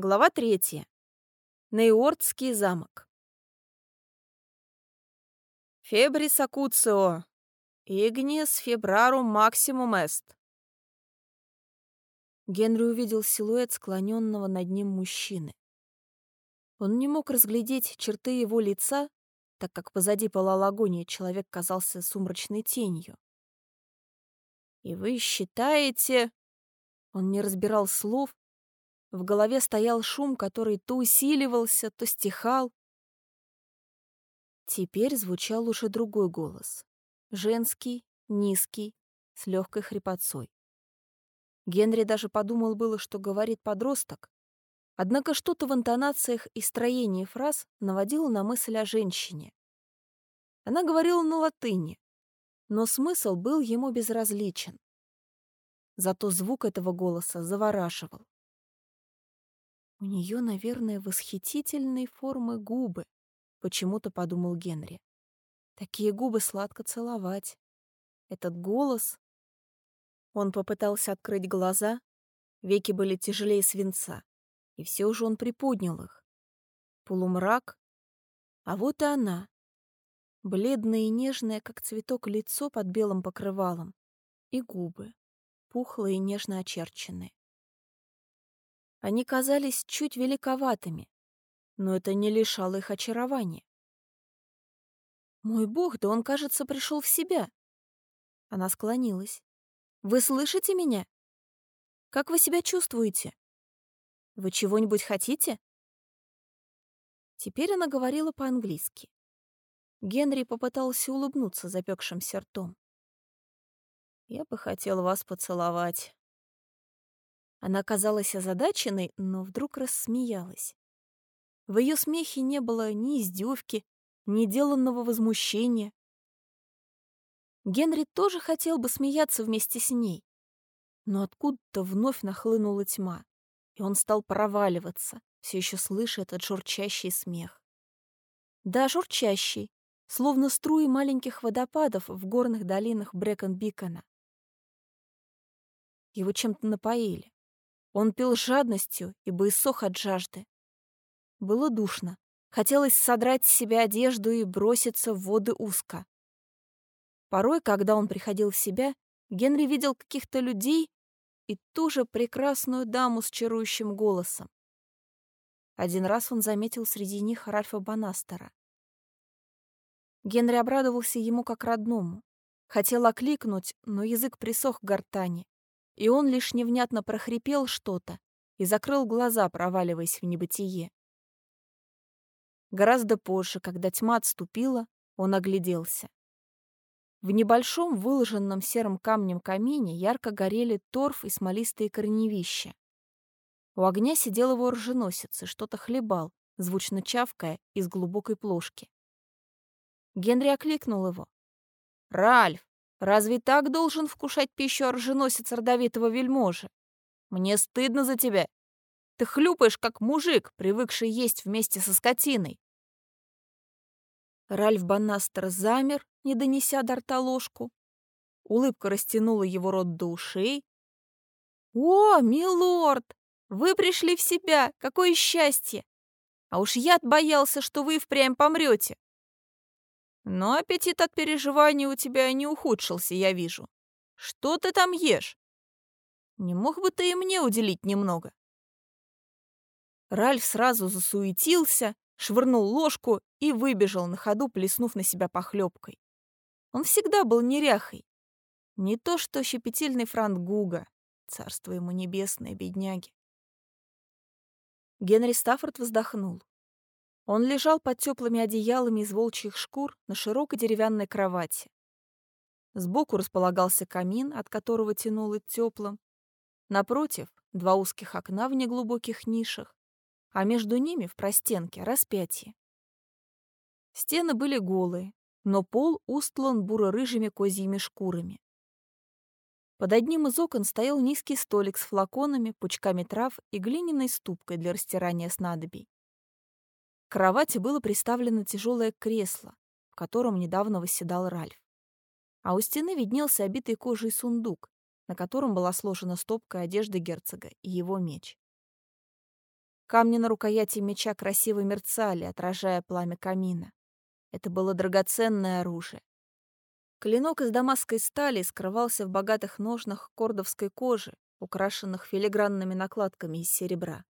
Глава третья. Нейортский замок. Фебрис акуцио. Игнис фебрарум максимум эст. Генри увидел силуэт склоненного над ним мужчины. Он не мог разглядеть черты его лица, так как позади пылала агония человек казался сумрачной тенью. «И вы считаете...» Он не разбирал слов, в голове стоял шум, который то усиливался, то стихал. Теперь звучал уже другой голос. Женский, низкий, с легкой хрипотцой. Генри даже подумал было, что говорит подросток. Однако что-то в интонациях и строении фраз наводило на мысль о женщине. Она говорила на латыни, но смысл был ему безразличен. Зато звук этого голоса завораживал. У нее, наверное, восхитительные формы губы, почему-то подумал Генри. Такие губы сладко целовать. Этот голос... Он попытался открыть глаза, веки были тяжелее свинца, и все же он приподнял их. Полумрак, а вот и она. Бледное и нежное, как цветок, лицо под белым покрывалом, и губы, пухлые и нежно очерченные. Они казались чуть великоватыми, но это не лишало их очарования. «Мой бог, да он, кажется, пришел в себя!» Она склонилась. «Вы слышите меня? Как вы себя чувствуете? Вы чего-нибудь хотите?» Теперь она говорила по-английски. Генри попытался улыбнуться запекшимся ртом. «Я бы хотел вас поцеловать», она казалась озадаченной, но вдруг рассмеялась. В ее смехе не было ни издевки, ни деланного возмущения. Генри тоже хотел бы смеяться вместе с ней. Но откуда-то вновь нахлынула тьма, и он стал проваливаться, все еще слыша этот журчащий смех. Да, журчащий, словно струи маленьких водопадов в горных долинах Брэкон-Бикона. Его чем-то напоили. Он пил жадностью, ибо иссох от жажды. Было душно. Хотелось содрать с себя одежду и броситься в воды узко. Порой, когда он приходил в себя, Генри видел каких-то людей и ту же прекрасную даму с чарующим голосом. Один раз он заметил среди них Ральфа Банастера. Генри обрадовался ему как родному. Хотел окликнуть, но язык присох к гортани и он лишь невнятно прохрипел что-то и закрыл глаза, проваливаясь в небытие. Гораздо позже, когда тьма отступила, он огляделся. В небольшом выложенном серым камнем камине ярко горели торф и смолистые корневища. У огня сидел его оруженосец и что-то хлебал, звучно чавкая из глубокой плошки. Генри окликнул его. «Ральф!» Разве так должен вкушать пищу оруженосец родовитого вельможи? Мне стыдно за тебя. Ты хлюпаешь, как мужик, привыкший есть вместе со скотиной. Ральф Банастер замер, не донеся до рта ложку. Улыбка растянула его рот до ушей. «О, милорд, вы пришли в себя! Какое счастье! А уж я боялся, что вы впрямь помрете. Но аппетит от переживаний у тебя не ухудшился, я вижу. Что ты там ешь? Не мог бы ты и мне уделить немного?» Ральф сразу засуетился, швырнул ложку и выбежал на ходу, плеснув на себя похлебкой. Он всегда был неряхой. Не то что щепетильный франт Гуга, царство ему небесное, бедняги. Генри Стаффорд вздохнул. Он лежал под теплыми одеялами из волчьих шкур на широкой деревянной кровати. Сбоку располагался камин, от которого тянуло теплым. Напротив — два узких окна в неглубоких нишах, а между ними в простенке распятие. Стены были голые, но пол устлан буро-рыжими козьими шкурами. Под одним из окон стоял низкий столик с флаконами, пучками трав и глиняной ступкой для растирания снадобий. К кровати было приставлено тяжелое кресло, в котором недавно восседал Ральф. А у стены виднелся обитый кожей сундук, на котором была сложена стопка одежды герцога и его меч. Камни на рукояти меча красиво мерцали, отражая пламя камина. Это было драгоценное оружие. Клинок из дамасской стали скрывался в богатых ножнах кордовской кожи, украшенных филигранными накладками из серебра.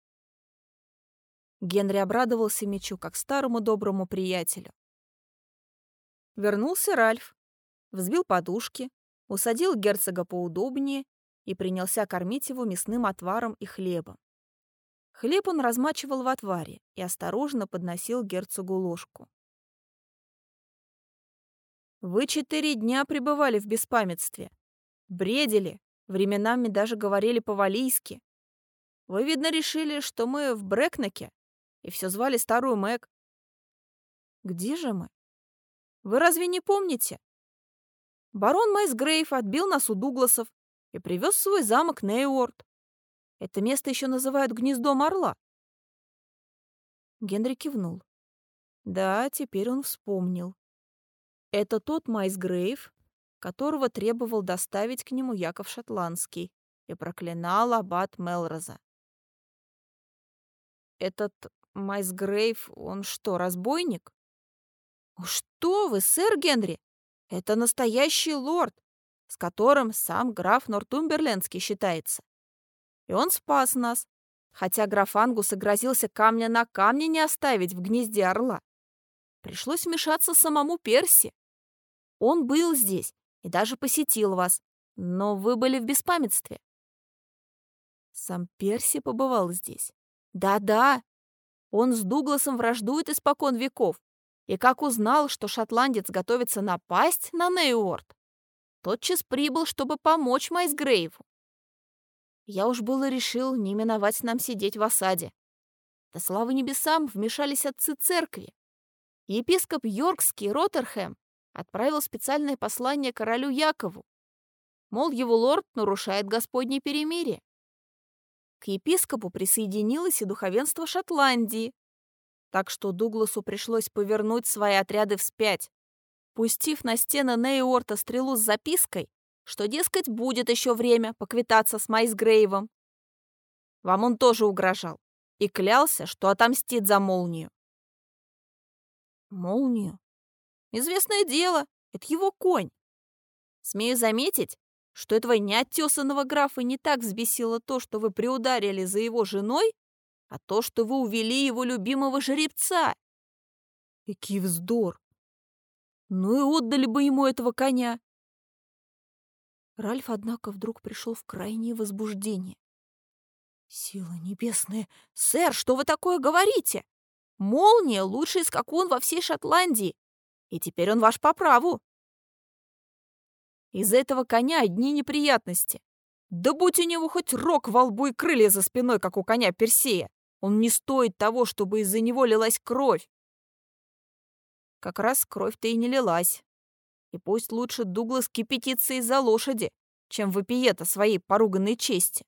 Генри обрадовался мечу, как старому доброму приятелю. Вернулся Ральф, взбил подушки, усадил герцога поудобнее и принялся кормить его мясным отваром и хлебом. Хлеб он размачивал в отваре и осторожно подносил герцогу ложку. «Вы четыре дня пребывали в беспамятстве. Бредили, временами даже говорили по-валийски. Вы, видно, решили, что мы в Брэкнеке, и все звали старую Мэг. Где же мы? Вы разве не помните? Барон Майсгрейв отбил нас у Дугласов и привез свой замок Нейуорд. Это место еще называют гнездом орла. Генри кивнул. Да, теперь он вспомнил. Это тот Майсгрейв, которого требовал доставить к нему Яков Шотландский и проклинал аббат Мелроза. Этот Майсгрейв, он что, разбойник? Что вы, сэр Генри? Это настоящий лорд, с которым сам граф Нортумберлендский считается. И он спас нас, хотя граф Ангус грозился камня на камне не оставить в гнезде орла. Пришлось вмешаться самому Перси. Он был здесь и даже посетил вас, но вы были в беспамятстве. Сам Перси побывал здесь. Да-да, он с Дугласом враждует испокон веков. И как узнал, что шотландец готовится напасть на Нейуорд, тотчас прибыл, чтобы помочь Майсгрейву. Я уж было решил не миновать нам сидеть в осаде. Да славы небесам вмешались отцы церкви. Епископ Йоркский Роттерхэм отправил специальное послание королю Якову. Мол, его лорд нарушает Господне перемирие. Епископу присоединилось и духовенство Шотландии, так что Дугласу пришлось повернуть свои отряды вспять, пустив на стены Нейорта стрелу с запиской, что, дескать, будет еще время поквитаться с Майсгрейвом. Вам он тоже угрожал и клялся, что отомстит за молнию. Молнию? Известное дело, это его конь. Смею заметить, что этого неоттесанного графа не так взбесило то, что вы приударили за его женой, а то, что вы увели его любимого жеребца. Какий вздор! Ну и отдали бы ему этого коня. Ральф, однако, вдруг пришел в крайнее возбуждение. «Сила небесная! Сэр, что вы такое говорите? Молния — лучший скакун во всей Шотландии, и теперь он ваш по праву. Из этого коня одни неприятности. Да будь у него хоть рог во лбу и крылья за спиной, как у коня Персея, он не стоит того, чтобы из-за него лилась кровь. Как раз кровь-то и не лилась. И пусть лучше Дуглас кипятится из-за лошади, чем вопиет о своей поруганной чести.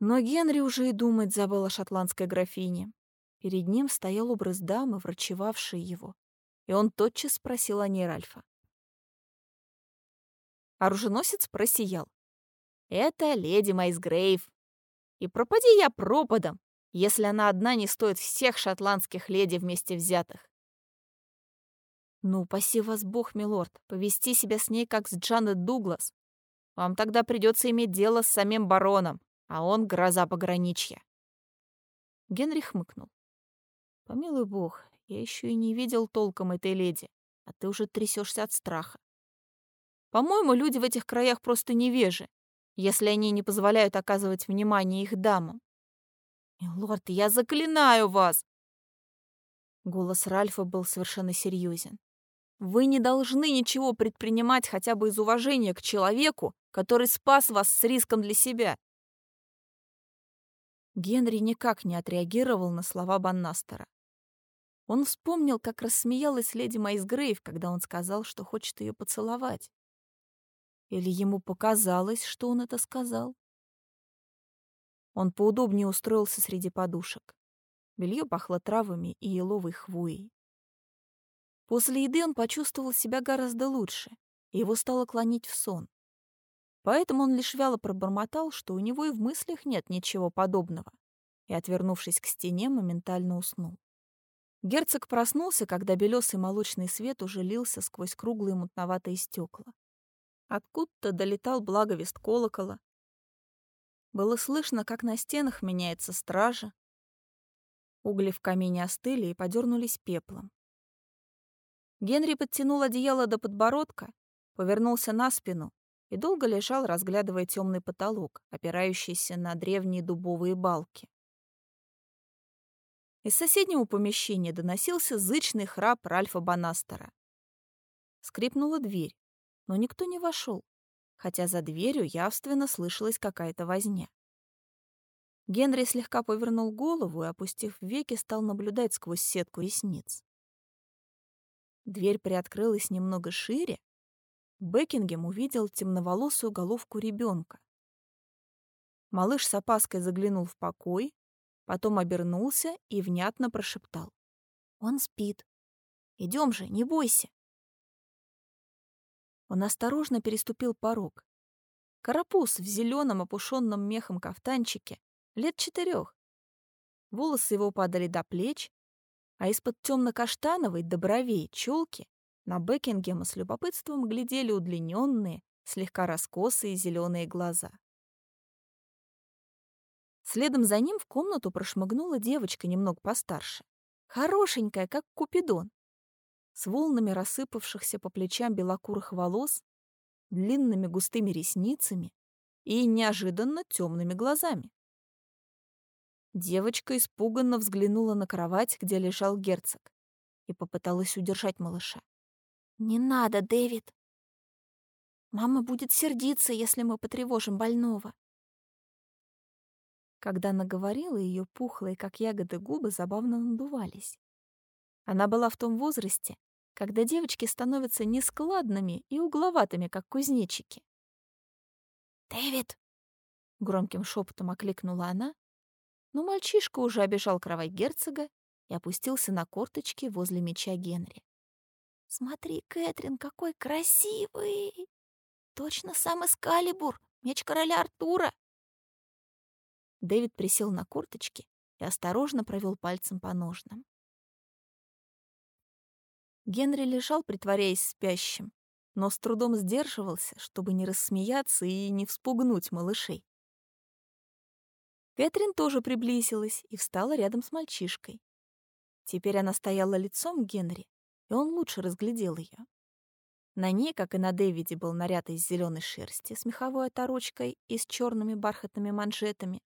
Но Генри уже и думать забыл о шотландской графине. Перед ним стоял образ дамы, врачевавшей его, и он тотчас спросил о ней Ральфа. Оруженосец просиял. «Это леди Майсгрейв. И пропади я пропадом, если она одна не стоит всех шотландских леди вместе взятых. Ну, упаси вас бог, милорд, повести себя с ней, как с Джанет Дуглас. Вам тогда придется иметь дело с самим бароном, а он гроза пограничья. Генри хмыкнул. Помилуй бог, я еще и не видел толком этой леди, а ты уже трясешься от страха. По-моему, люди в этих краях просто невежи, если они не позволяют оказывать внимание их дамам. «Милорд, я заклинаю вас!» Голос Ральфа был совершенно серьезен. «Вы не должны ничего предпринимать хотя бы из уважения к человеку, который спас вас с риском для себя». Генри никак не отреагировал на слова Баннастера. Он вспомнил, как рассмеялась леди Майсгрейв, когда он сказал, что хочет ее поцеловать. Или ему показалось, что он это сказал? Он поудобнее устроился среди подушек. Белье пахло травами и еловой хвоей. После еды он почувствовал себя гораздо лучше, и его стало клонить в сон. Поэтому он лишь вяло пробормотал, что у него и в мыслях нет ничего подобного. и, отвернувшись к стене, моментально уснул. Герцог проснулся, когда белесый молочный свет уже лился сквозь круглые мутноватые стекла. Откуда-то долетал благовест колокола. Было слышно, как на стенах меняется стража. Угли в камине остыли и подернулись пеплом. Генри подтянул одеяло до подбородка, повернулся на спину и долго лежал, разглядывая темный потолок, опирающийся на древние дубовые балки. Из соседнего помещения доносился зычный храп Ральфа Банастера. Скрипнула дверь, но никто не вошел, хотя за дверью явственно слышалась какая-то возня. Генри слегка повернул голову и, опустив веки, стал наблюдать сквозь сетку ресниц. Дверь приоткрылась немного шире, Бекингем увидел темноволосую головку ребенка. Малыш с опаской заглянул в покой, потом обернулся и внятно прошептал. «Он спит. Идем же, не бойся». Он осторожно переступил порог. Карапуз в зеленом опушенном мехом кафтанчике, лет четырех. Волосы его падали до плеч, а из-под темно-каштановой до бровей челки на Бекингема с любопытством глядели удлиненные, слегка раскосые зеленые глаза. Следом за ним в комнату прошмыгнула девочка немного постарше. Хорошенькая, как Купидон. С волнами рассыпавшихся по плечам белокурых волос, длинными густыми ресницами и неожиданно темными глазами. Девочка испуганно взглянула на кровать, где лежал герцог, и попыталась удержать малыша. «Не надо, Дэвид. Мама будет сердиться, если мы потревожим больного». Когда наговорила, ее пухлые, как ягоды, губы забавно надувались. Она была в том возрасте, когда девочки становятся нескладными и угловатыми, как кузнечики. «Дэвид!» — громким шепотом окликнула она, но мальчишка уже обежал кровать герцога и опустился на корточки возле меча Генри. Смотри, Кэтрин, какой красивый! Точно сам Эскалибур, меч короля Артура. Дэвид присел на курточки и осторожно провел пальцем по ножнам. Генри лежал, притворяясь спящим, но с трудом сдерживался, чтобы не рассмеяться и не вспугнуть малышей. Кэтрин тоже приблизилась и встала рядом с мальчишкой. Теперь она стояла лицом к Генри, и он лучше разглядел ее. На ней, как и на Дэвиде, был наряд из зеленой шерсти с меховой оторочкой и с черными бархатными манжетами.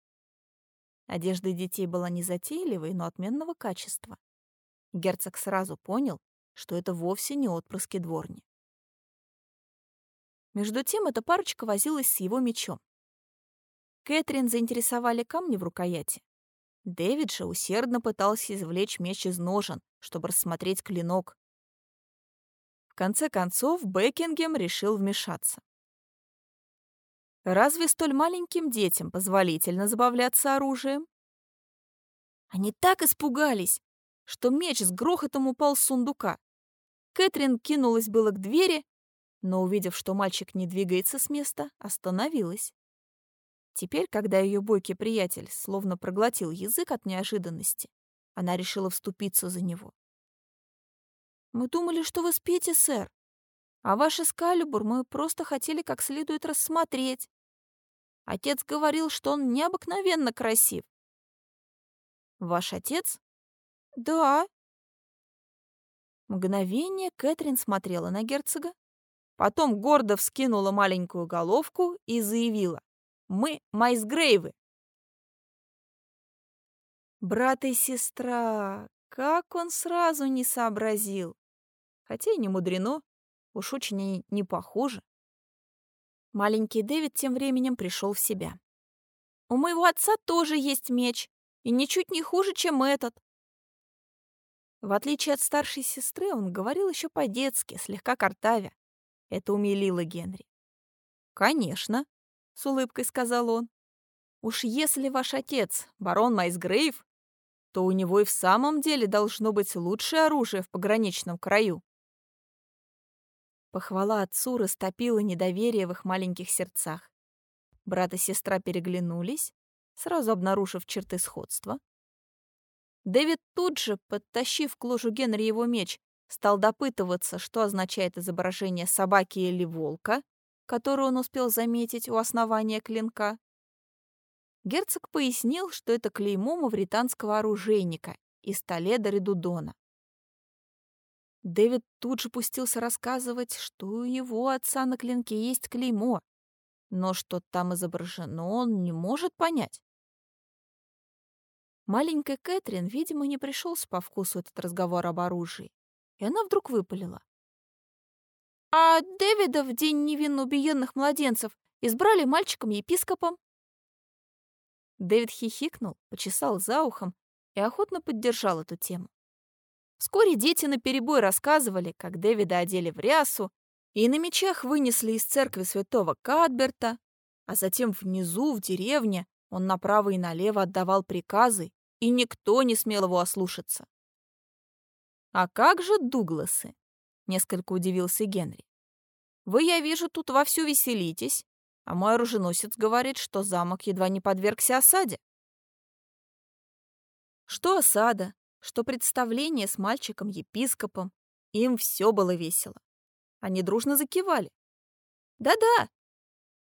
Одежда детей была незатейливой, но отменного качества. Герцог сразу понял, что это вовсе не отпрыски дворни. Между тем эта парочка возилась с его мечом. Кэтрин заинтересовали камни в рукояти. Дэвид же усердно пытался извлечь меч из ножен, чтобы рассмотреть клинок конце концов, Бекингем решил вмешаться. Разве столь маленьким детям позволительно забавляться оружием? Они так испугались, что меч с грохотом упал с сундука. Кэтрин кинулась было к двери, но, увидев, что мальчик не двигается с места, остановилась. Теперь, когда ее бойкий приятель словно проглотил язык от неожиданности, она решила вступиться за него. Мы думали, что вы спите, сэр. А ваш эскалибур мы просто хотели как следует рассмотреть. Отец говорил, что он необыкновенно красив. Ваш отец? Да. Мгновение Кэтрин смотрела на герцога, потом гордо вскинула маленькую головку и заявила. «Мы Майсгрейвы». Брат и сестра, как он сразу не сообразил. Хотя и не мудрено, уж очень они не похожи. Маленький Дэвид тем временем пришел в себя. «У моего отца тоже есть меч, и ничуть не хуже, чем этот». В отличие от старшей сестры, он говорил еще по-детски, слегка картавя. Это умилило Генри. «Конечно», — с улыбкой сказал он. «Уж если ваш отец, барон Майсгрейв, то у него и в самом деле должно быть лучшее оружие в пограничном краю». Похвала отцу растопила недоверие в их маленьких сердцах. Брат и сестра переглянулись, сразу обнаружив черты сходства. Дэвид тут же, подтащив к ложу Генри его меч, стал допытываться, что означает изображение собаки или волка, которую он успел заметить у основания клинка. Герцог пояснил, что это клеймо мавританского оружейника из Толеда Редудона. Дэвид тут же пустился рассказывать, что у его отца на клинке есть клеймо, но что там изображено, он не может понять. Маленькая Кэтрин, видимо, не пришелся по вкусу этот разговор об оружии, и она вдруг выпалила. «А Дэвида в день невинно убиенных младенцев избрали мальчиком-епископом?» Дэвид хихикнул, почесал за ухом и охотно поддержал эту тему. Вскоре дети наперебой рассказывали, как Дэвида одели в рясу и на мечах вынесли из церкви святого Кадберта, а затем внизу, в деревне, он направо и налево отдавал приказы, и никто не смел его ослушаться. «А как же Дугласы?» — несколько удивился Генри. «Вы, я вижу, тут вовсю веселитесь, а мой оруженосец говорит, что замок едва не подвергся осаде». Что осада, что представление с мальчиком-епископом, им все было весело. Они дружно закивали. «Да-да,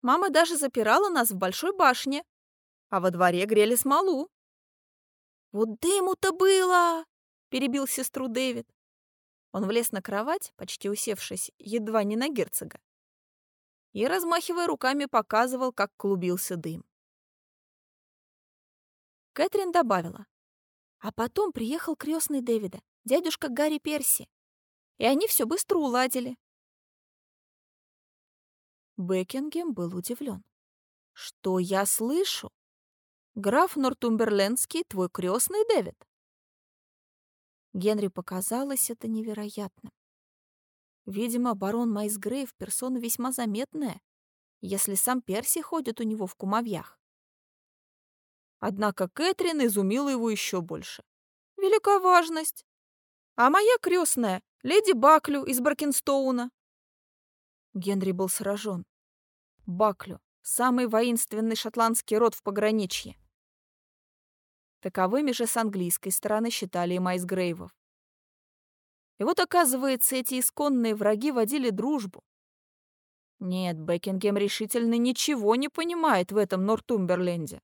мама даже запирала нас в большой башне, а во дворе грели смолу». «Вот дыму-то было!» — перебил сестру Дэвид. Он влез на кровать, почти усевшись, едва не на герцога, и, размахивая руками, показывал, как клубился дым. Кэтрин добавила. А потом приехал крестный Дэвида, дядюшка Гарри Перси. И они все быстро уладили. Бекингем был удивлен. «Что я слышу? Граф Нортумберлендский, твой крестный Дэвид?» Генри показалось это невероятным. Видимо, барон Майсгрейв — персона весьма заметная, если сам Перси ходит у него в кумовьях. Однако Кэтрин изумила его еще больше. «Велика важность! А моя крестная, леди Баклю из Баркинстоуна!» Генри был сражен. Баклю — самый воинственный шотландский род в пограничье. Таковыми же с английской стороны считали и Майсгрейвов. И вот, оказывается, эти исконные враги водили дружбу. Нет, Бекингем решительно ничего не понимает в этом Нортумберленде.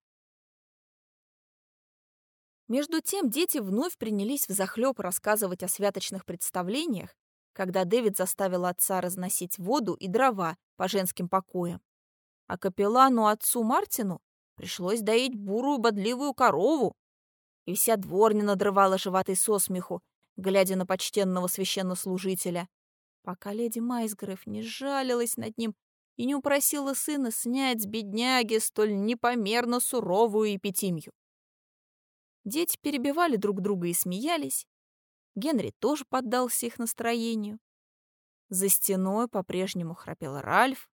Между тем дети вновь принялись взахлёб рассказывать о святочных представлениях, когда Дэвид заставил отца разносить воду и дрова по женским покоям. А капеллану отцу Мартину пришлось доить бурую бодливую корову. И вся дворня надрывала животы со смеху, глядя на почтенного священнослужителя, пока леди Майсгреф не жалилась над ним и не упросила сына снять с бедняги столь непомерно суровую эпитимию. Дети перебивали друг друга и смеялись. Генри тоже поддался их настроению. За стеной по-прежнему храпел Ральф,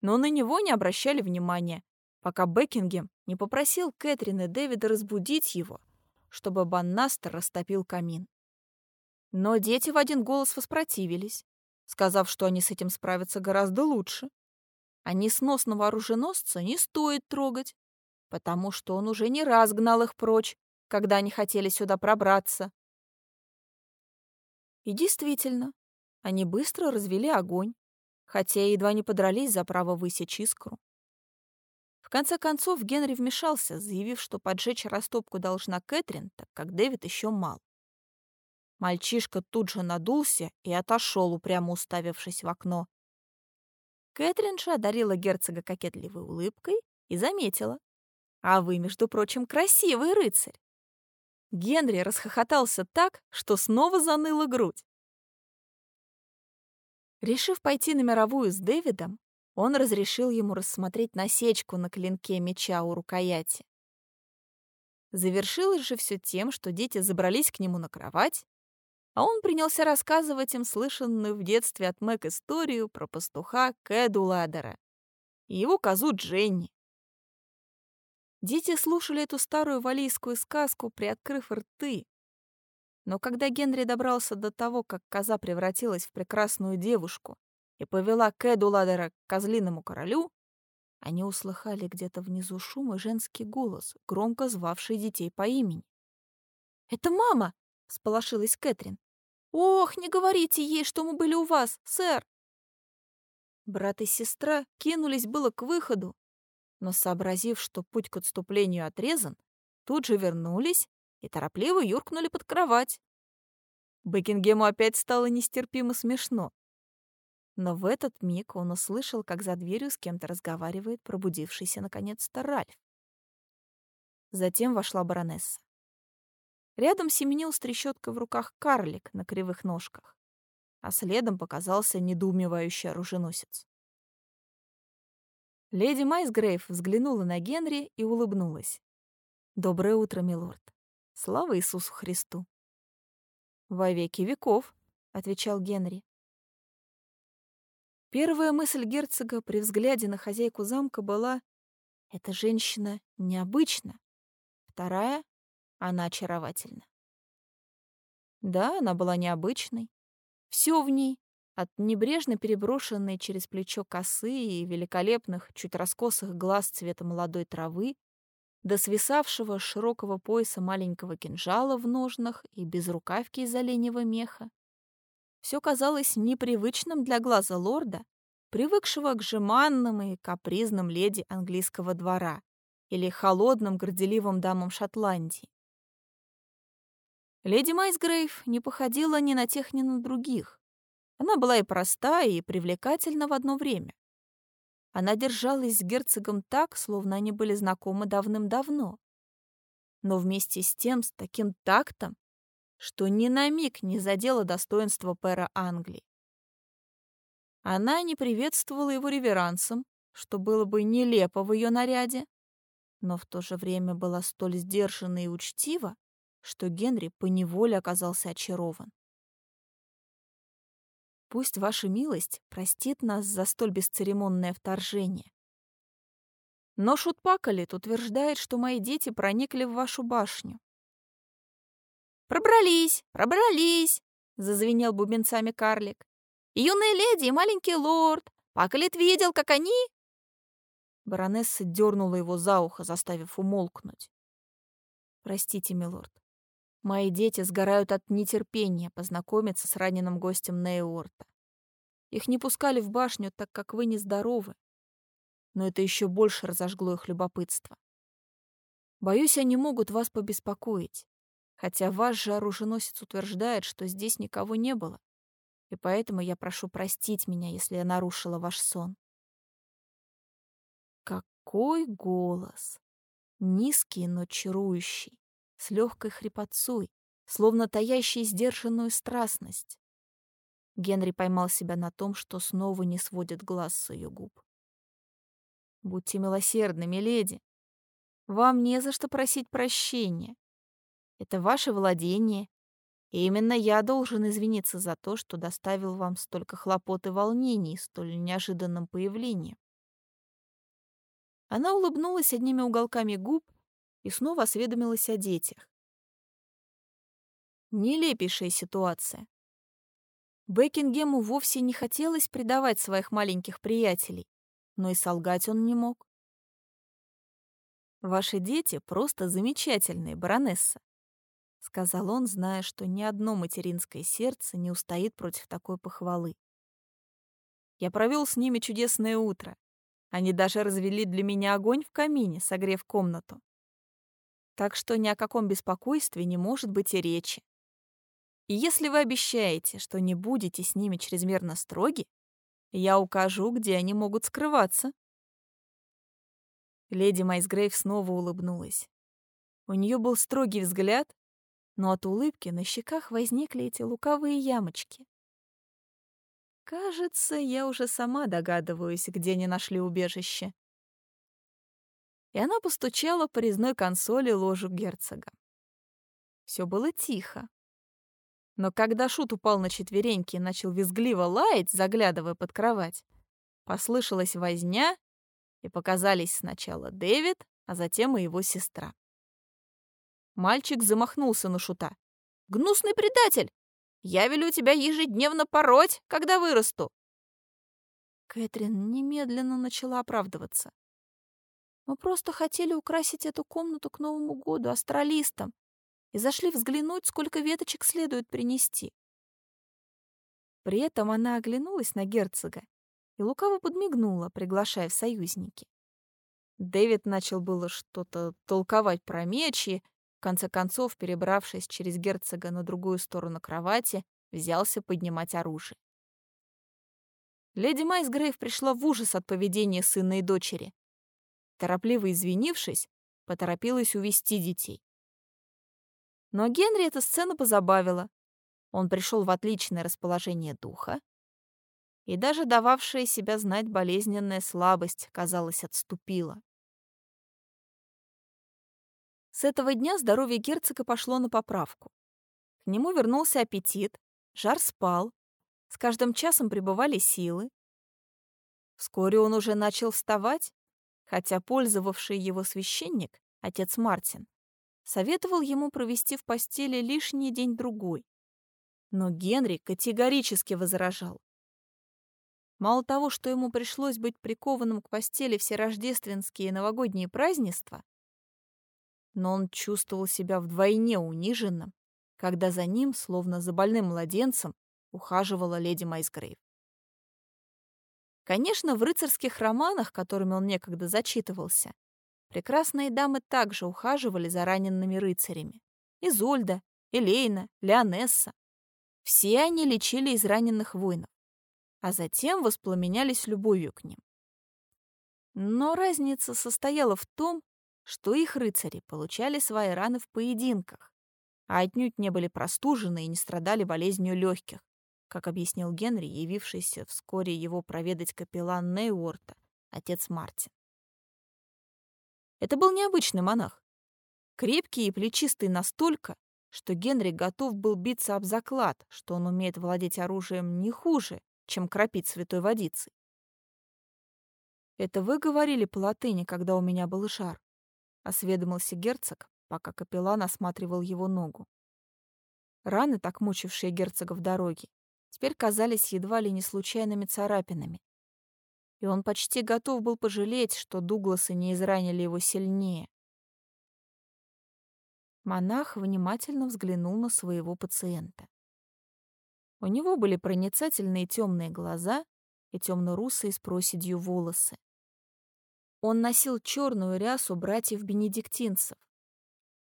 но на него не обращали внимания, пока Бекингем не попросил Кэтрин и Дэвида разбудить его, чтобы Баннастер растопил камин. Но дети в один голос воспротивились, сказав, что они с этим справятся гораздо лучше. А несносного оруженосца не стоит трогать, потому что он уже не раз гнал их прочь, когда они хотели сюда пробраться. И действительно, они быстро развели огонь, хотя едва не подрались за право высечь искру. В конце концов Генри вмешался, заявив, что поджечь растопку должна Кэтрин, так как Дэвид еще мал. Мальчишка тут же надулся и отошел, упрямо уставившись в окно. Кэтрин же одарила герцога кокетливой улыбкой и заметила. «А вы, между прочим, красивый рыцарь!» Генри расхохотался так, что снова заныла грудь. Решив пойти на мировую с Дэвидом, он разрешил ему рассмотреть насечку на клинке меча у рукояти. Завершилось же все тем, что дети забрались к нему на кровать, а он принялся рассказывать им слышанную в детстве от Мэг историю про пастуха Кэду Ладера и его козу Дженни, Дети слушали эту старую валийскую сказку, приоткрыв рты. Но когда Генри добрался до того, как коза превратилась в прекрасную девушку и повела Кэду Ладера к козлиному королю, они услыхали где-то внизу шум и женский голос, громко звавший детей по имени. «Это мама!» — сполошилась Кэтрин. «Ох, не говорите ей, что мы были у вас, сэр!» Брат и сестра кинулись было к выходу, но, сообразив, что путь к отступлению отрезан, тут же вернулись и торопливо юркнули под кровать. Бекингему опять стало нестерпимо смешно. Но в этот миг он услышал, как за дверью с кем-то разговаривает пробудившийся наконец-то Ральф. Затем вошла баронесса. Рядом семенил с трещоткой в руках карлик на кривых ножках, а следом показался недоумевающий оруженосец. Леди Майсгрейв взглянула на Генри и улыбнулась. «Доброе утро, милорд. Слава Иисусу Христу!» «Во веки веков», — отвечал Генри. Первая мысль герцога при взгляде на хозяйку замка была «Эта женщина необычна». Вторая она очаровательна. Да, она была необычной. Все в ней, от небрежно переброшенной через плечо косы и великолепных, чуть раскосых глаз цвета молодой травы, до свисавшего широкого пояса маленького кинжала в ножнах и безрукавки из оленевого меха. Все казалось непривычным для глаза лорда, привыкшего к жеманным и капризным леди английского двора или холодным горделивым дамам Шотландии. Леди Майсгрейв не походила ни на тех, ни на других. Она была и проста, и привлекательна в одно время. Она держалась с герцогом так, словно они были знакомы давным-давно. Но вместе с тем с таким тактом, что ни на миг не задела достоинство пэра Англии. Она не приветствовала его реверансом, что было бы нелепо в ее наряде, но в то же время была столь сдержана и учтива, что Генри поневоле оказался очарован. Пусть ваша милость простит нас за столь бесцеремонное вторжение. Но Шут Пакалит утверждает, что мои дети проникли в вашу башню. «Пробрались, пробрались!» — зазвенел бубенцами карлик. «И юная леди, и маленький лорд. Пакалит видел, как они...» Баронесса дернула его за ухо, заставив умолкнуть. «Простите, милорд, Мои дети сгорают от нетерпения познакомиться с раненым гостем Нейорта. Их не пускали в башню, так как вы нездоровы. Но это еще больше разожгло их любопытство. Боюсь, они могут вас побеспокоить. Хотя ваш же оруженосец утверждает, что здесь никого не было. И поэтому я прошу простить меня, если я нарушила ваш сон. Какой голос! Низкий, но чарующий с легкой хрипотцой, словно таящей сдержанную страстность. Генри поймал себя на том, что снова не сводит глаз с ее губ. «Будьте милосердны, миледи. Вам не за что просить прощения. Это ваше владение, и именно я должен извиниться за то, что доставил вам столько хлопот и волнений столь неожиданным появлением». Она улыбнулась одними уголками губ, и снова осведомилась о детях. Нелепейшая ситуация. Бекингему вовсе не хотелось предавать своих маленьких приятелей, но и солгать он не мог. «Ваши дети просто замечательные, баронесса», — сказал он, зная, что ни одно материнское сердце не устоит против такой похвалы. «Я провел с ними чудесное утро. Они даже развели для меня огонь в камине, согрев комнату так что ни о каком беспокойстве не может быть и речи. И если вы обещаете, что не будете с ними чрезмерно строги, я укажу, где они могут скрываться. Леди Майсгрейв снова улыбнулась. У нее был строгий взгляд, но от улыбки на щеках возникли эти лукавые ямочки. Кажется, я уже сама догадываюсь, где они нашли убежище и она постучала по резной консоли ложу герцога. Все было тихо. Но когда Шут упал на четвереньки и начал визгливо лаять, заглядывая под кровать, послышалась возня, и показались сначала Дэвид, а затем и его сестра. Мальчик замахнулся на Шута. «Гнусный предатель! Я велю тебя ежедневно пороть, когда вырасту!» Кэтрин немедленно начала оправдываться. Мы просто хотели украсить эту комнату к Новому году астралистом и зашли взглянуть, сколько веточек следует принести. При этом она оглянулась на герцога и лукаво подмигнула, приглашая в союзники. Дэвид начал было что-то толковать про меч и, в конце концов, перебравшись через герцога на другую сторону кровати, взялся поднимать оружие. Леди Майсгрейв пришла в ужас от поведения сына и дочери. Торопливо извинившись, поторопилась увести детей. Но Генри эта сцена позабавила. Он пришел в отличное расположение духа, и даже дававшая себя знать болезненная слабость, казалось, отступила. С этого дня здоровье герцога пошло на поправку. К нему вернулся аппетит, жар спал, с каждым часом прибывали силы. Вскоре он уже начал вставать, хотя пользовавший его священник, отец Мартин, советовал ему провести в постели лишний день-другой. Но Генри категорически возражал. Мало того, что ему пришлось быть прикованным к постели все рождественские и новогодние празднества, но он чувствовал себя вдвойне униженным, когда за ним, словно за больным младенцем, ухаживала леди Майсгрейв. Конечно, в рыцарских романах, которыми он некогда зачитывался, прекрасные дамы также ухаживали за раненными рыцарями. Изольда, Элейна, Леонесса. Все они лечили израненных воинов, а затем воспламенялись любовью к ним. Но разница состояла в том, что их рыцари получали свои раны в поединках, а отнюдь не были простужены и не страдали болезнью легких, как объяснил Генри, явившийся вскоре его проведать капеллан Нейуорта, отец Мартин. Это был необычный монах. Крепкий и плечистый настолько, что Генри готов был биться об заклад, что он умеет владеть оружием не хуже, чем кропить святой водицей. «Это вы говорили по латыни, когда у меня был жар?» Осведомился герцог, пока капеллан осматривал его ногу. Раны, так мучившие герцога в дороге, теперь казались едва ли не случайными царапинами. И он почти готов был пожалеть, что Дугласы не изранили его сильнее. Монах внимательно взглянул на своего пациента. У него были проницательные темные глаза и темно-русые с проседью волосы. Он носил черную рясу братьев-бенедиктинцев.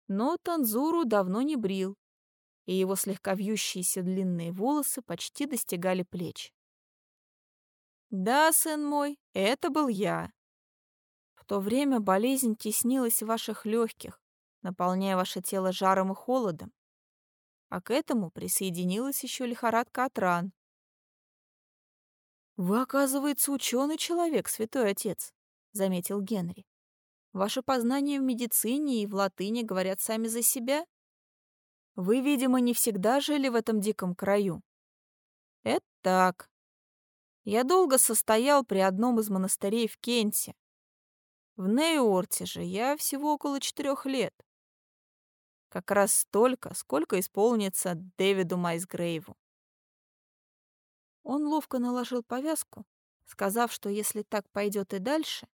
Но Танзуру давно не брил, и его слегка вьющиеся длинные волосы почти достигали плеч. «Да, сын мой, это был я. В то время болезнь теснилась в ваших легких, наполняя ваше тело жаром и холодом. А к этому присоединилась еще лихорадка от ран. Вы, оказывается, ученый человек, святой отец. — заметил Генри. «Ваши познания в медицине и в латыни говорят сами за себя. Вы, видимо, не всегда жили в этом диком краю». «Это так. Я долго состоял при одном из монастырей в Кенте. В Нейорте же я всего около четырех лет. Как раз столько, сколько исполнится Дэвиду Майсгрейву. Он ловко наложил повязку, сказав, что если так пойдет и дальше,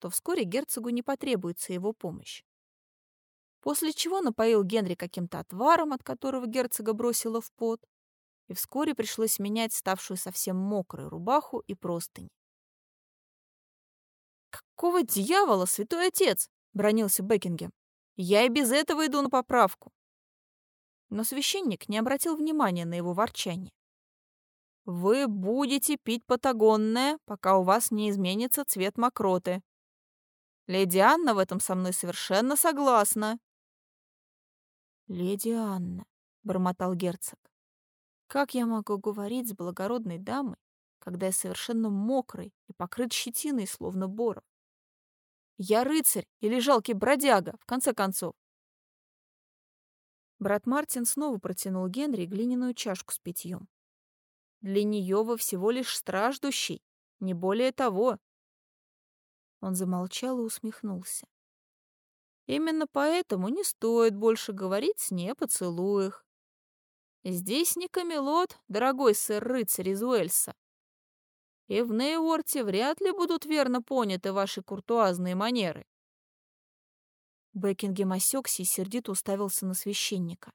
то вскоре герцогу не потребуется его помощь. После чего напоил Генри каким-то отваром, от которого герцога бросило в пот, и вскоре пришлось менять ставшую совсем мокрую рубаху и простыни. «Какого дьявола, святой отец!» — бронился Бекингем. «Я и без этого иду на поправку». Но священник не обратил внимания на его ворчание. «Вы будете пить патагонное, пока у вас не изменится цвет мокроты», Леди Анна в этом со мной совершенно согласна. Леди Анна, бормотал герцог. Как я могу говорить с благородной дамой, когда я совершенно мокрый и покрыт щетиной, словно боров? Я рыцарь или жалкий бродяга, в конце концов. Брат Мартин снова протянул Генри глиняную чашку с питьем. Для нее вы всего лишь страждущий, не более того. Он замолчал и усмехнулся. Именно поэтому не стоит больше говорить с ней о поцелуях. Здесь не Камелот, дорогой сэр-рыцарь из Уэльса. И в Нейворте вряд ли будут верно поняты ваши куртуазные манеры, Бекингем осекся и сердито уставился на священника.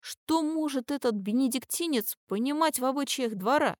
Что может этот бенедиктинец понимать в обычаях двора?